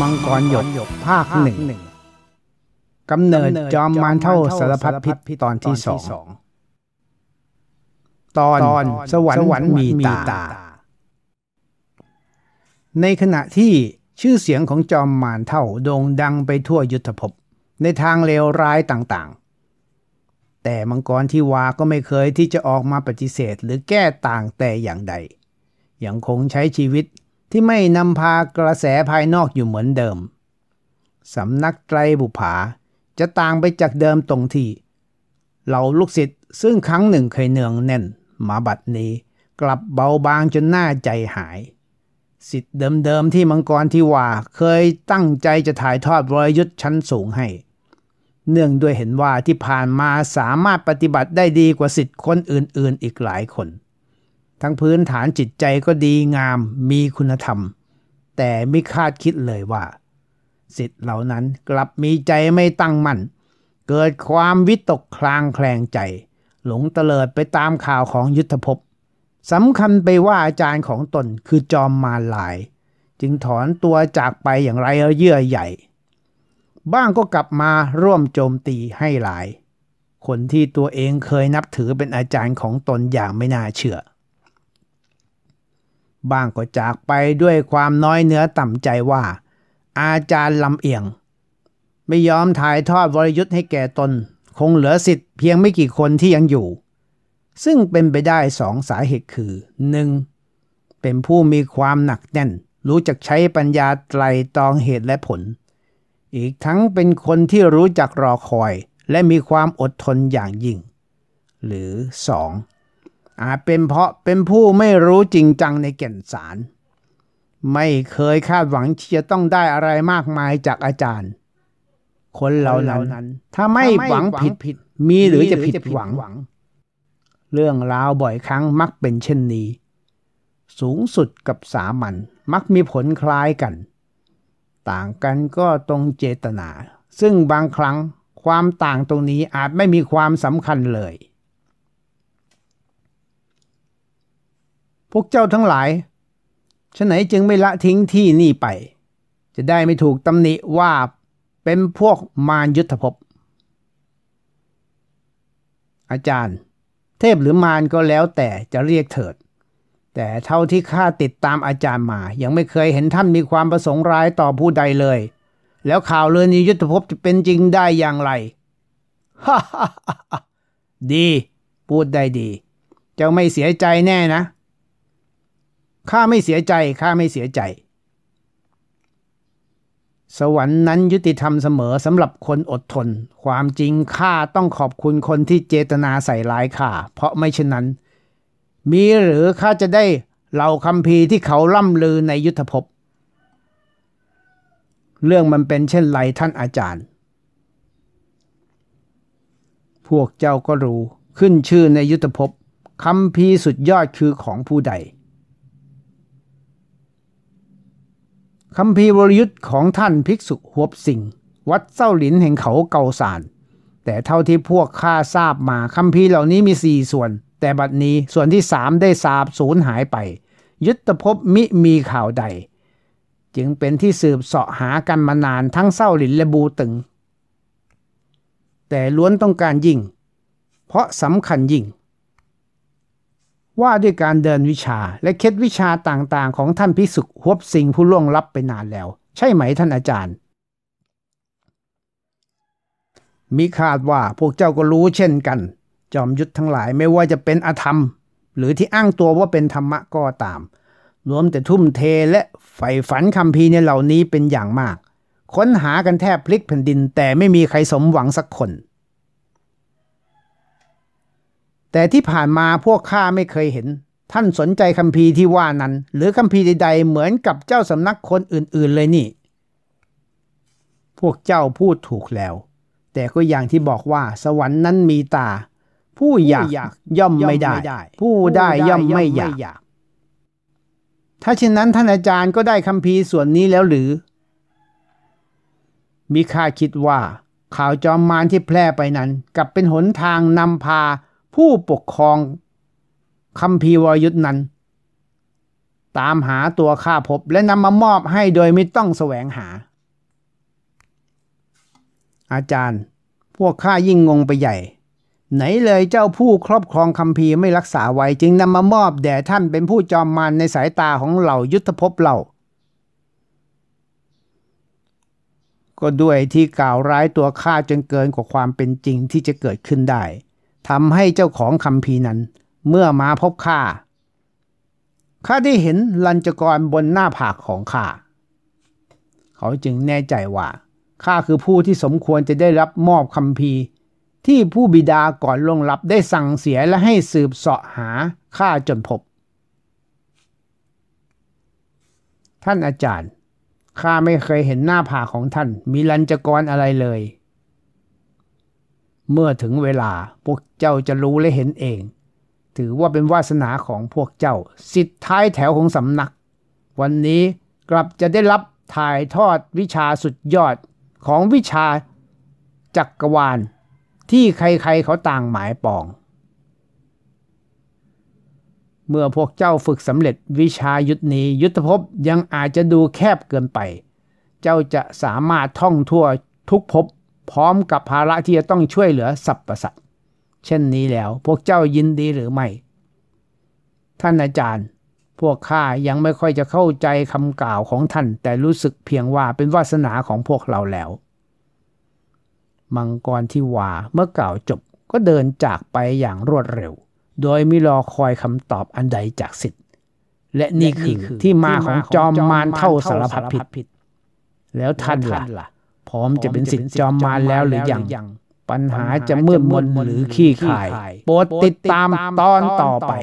มังกรหยกภาคหนึ่งกำเนิดจอมมารเท่าสารพัดพิษตอนที่สองตอนสวรรค์มีตา ในขณะที่ชื่อเสียงของจอมมารเท่าโด่งดังไปทั่วยุทธภพในทางเลวร้ายต่างๆ แต่มังกรที่วาก็ไม่เคยที่จะออกมาปฏิเสธหรือแก้ต่างแต่อย่างใด ยังคงใช้ชีวิต ที่ไม่นำพากระแสภายนอกอยู่เหมือนเดิม สำนักไตรบุภาจะต่างไปจากเดิมตรงที่เหล่าลูกศิษย์ซึ่งครั้งหนึ่งเคยเนืองแน่น มาบัดนี้กลับเบาบางจนหน้าใจหาย สิทธิ์เดิมๆที่มังกรที่ว่าเคยตั้งใจจะถ่ายทอดรอยยุทธชั้นสูงให้ เนื่องด้วยเห็นว่าที่ผ่านมาสามารถปฏิบัติได้ดีกว่าสิทธิ์คนอื่นๆอีกหลายคน ทั้งพื้นฐานจิตใจก็ดีงามมีคุณธรรม แต่ไม่คาดคิดเลยว่าสิทธิ์เหล่านั้นกลับมีใจไม่ตั้งมั่น เกิดความวิตกคลางแคลงใจ หลงเตลิดไปตามข่าวของยุทธภพสำคัญไปว่าอาจารย์ของตนคือจอมมารลาย จึงถอนตัวจากไปอย่างไรเยื่อใหญ่ บ้างก็กลับมาร่วมโจมตีให้หลาย คนที่ตัวเองเคยนับถือเป็นอาจารย์ของตนอย่างไม่น่าเชื่อ บ้างก็จากไปด้วยความน้อยเนื้อต่ำใจว่า อาจารย์ลำเอียง ไม่ยอมถ่ายทอดวรยุทธ์ให้แก่ตน คงเหลือสิทธิ์เพียงไม่กี่คนที่ยังอยู่ ซึ่งเป็นไปได้สองสาเหตุคือ 1. เป็นผู้มีความหนักแน่น รู้จักใช้ปัญญาไตรตองเหตุและผล อีกทั้งเป็นคนที่รู้จักรอคอย และมีความอดทนอย่างยิ่ง หรือ 2. อาจเป็นเพราะเป็นผู้ไม่รู้จริงจังในแก่นสาร ไม่เคยคาดหวังที่จะต้องได้อะไรมากมายจากอาจารย์ คนเหล่านั้น ถ้าไม่หวังผิดผิด มีหรือจะผิดหวัง เรื่องราวบ่อยครั้งมักเป็นเช่นนี้ สูงสุดกับสามัญมักมีผลคล้ายกัน ต่างกันก็ตรงเจตนา ซึ่งบางครั้งความต่างตรงนี้อาจไม่มีความสำคัญเลย พวกเจ้าทั้งหลายฉะไหนจึงไม่ละทิ้งที่นี่ไป จะได้ไม่ถูกตำหนิว่าเป็นพวกมารยุทธภพ อาจารย์ เทพหรือมารก็แล้วแต่จะเรียกเถิด แต่เท่าที่ข้าติดตามอาจารย์มา ยังไม่เคยเห็นท่านมีความประสงค์ร้ายต่อผู้ใดเลย แล้วข่าวเรือนี้ยุทธภพจะเป็นจริงได้อย่างไรฮ่าฮ่าดี พูดได้ดี เจ้าไม่เสียใจแน่นะ ข้าไม่เสียใจข้าไม่เสียใจ สวรรค์นั้นยุติธรรมเสมอสำหรับคนอดทน ความจริงข้าต้องขอบคุณคนที่เจตนาใส่ร้ายข้าเพราะไม่เช่นนั้น มีหรือข้าจะได้เหล่าคำพีที่เขาล่ำลือในยุทธภพ เรื่องมันเป็นเช่นไรท่านอาจารย์ พวกเจ้าก็รู้ขึ้นชื่อในยุทธภพคำพีสุดยอดคือของผู้ใด คำพีวรยุทธ์ของท่านภิกษุหวบสิงวัดเส้าหลินแห่งเขาเกาสานแต่เท่าที่พวกข้าทราบมาคำพีเหล่านี้มีสี่ส่วน แต่บัดนี้ส่วนที่สามได้สาบสูญหายไป ยุทธภพมิมีข่าวใด จึงเป็นที่สืบเสาะหากันมานานทั้งเศร้าหลินและบูตึง แต่ล้วนต้องการยิ่ง เพราะสำคัญยิ่ง ว่าด้วยการเดินวิชาและเคล็ดวิชาต่างๆ ของท่านพิสุกหวบสิงผู้ล่วงลับไปนานแล้ว ใช่ไหมท่านอาจารย์ มีคาดว่าพวกเจ้าก็รู้เช่นกัน จอมยุทธทั้งหลายไม่ว่าจะเป็นอธรรม หรือที่อ้างตัวว่าเป็นธรรมะก็ตาม รวมแต่ทุ่มเทและใฝ่ฝันคำพีในเหล่านี้เป็นอย่างมาก ค้นหากันแทบพลิกแผ่นดินแต่ไม่มีใครสมหวังสักคน แต่ที่ผ่านมาพวกข้าไม่เคยเห็น ท่านสนใจคัมภีร์ที่ว่านั้น หรือคัมภีร์ใดๆเหมือนกับเจ้าสำนักคนอื่นๆเลยนี่ พวกเจ้าพูดถูกแล้ว แต่ก็อย่างที่บอกว่าสวรรค์นั้นมีตา ผู้อยากย่อมไม่ได้ ผู้ได้ย่อมไม่อยาก ถ้าเช่นนั้นท่านอาจารย์ก็ได้คัมภีร์ส่วนนี้แล้วหรือมีข้าคิดว่าข่าวจอมมารที่แพร่ไปนั้นกลับเป็นหนทางนำพา ผู้ปกครองคำพีวรยุทธนั้น ตามหาตัวข้าพบและนำมามอบให้โดยไม่ต้องแสวงหา อาจารย์ พวกข้ายิ่งงงไปใหญ่ ไหนเลยเจ้าผู้ครอบครองคำพีไม่รักษาไว้จึงนำมามอบแด่ท่านเป็นผู้จอมมารในสายตาของเหล่ายุทธภพเราก็ด้วยที่กล่าวร้ายตัวข้าจนเกินกว่าความเป็นจริงที่จะเกิดขึ้นได้ ทำให้เจ้าของคำพีนั้น เมื่อมาพบข้าข้าได้เห็นลัญจกรบนหน้าผากของข้าเขาจึงแน่ใจว่าข้าคือผู้ที่สมควรจะได้รับมอบคำพีที่ผู้บิดาก่อนลงรับได้สั่งเสียและให้สืบเสาะหาข้าจนพบ ท่านอาจารย์ข้าไม่เคยเห็นหน้าผากของท่านมีลัญจกรอะไรเลย เมื่อถึงเวลาพวกเจ้าจะรู้และเห็นเอง ถือว่าเป็นวาสนาของพวกเจ้า สิทธิ์ท้ายแถวของสำนัก วันนี้กลับจะได้รับถ่ายทอดวิชาสุดยอดของวิชาจักรวาล ที่ใครๆเขาต่างหมายปอง เมื่อพวกเจ้าฝึกสำเร็จวิชายุทธนี้ยุทธภพยังอาจจะดูแคบเกินไป เจ้าจะสามารถท่องทั่วทุกภพ พร้อมกับภาระที่จะต้องช่วยเหลือสรรพสัตว์เช่นนี้แล้ว พวกเจ้ายินดีหรือไม่ ท่านอาจารย์ พวกข้ายังไม่ค่อยจะเข้าใจคำกล่าวของท่าน แต่รู้สึกเพียงว่าเป็นวาสนาของพวกเราแล้ว มังกรที่ว่าเมื่อกล่าวจบก็เดินจากไปอย่างรวดเร็ว โดยไม่รอคอยคำตอบอันใดจากสิทธิ์และนี่คือที่มาของจอมมารเท่าสารพัดผิด แล้วท่านล่ะ พร้อมจะเป็นสิทธิ์จอมมารแล้วหรือยังปัญหาจะมืดมนหรือขี้ขาย โปรดติดตามตอนต่อไป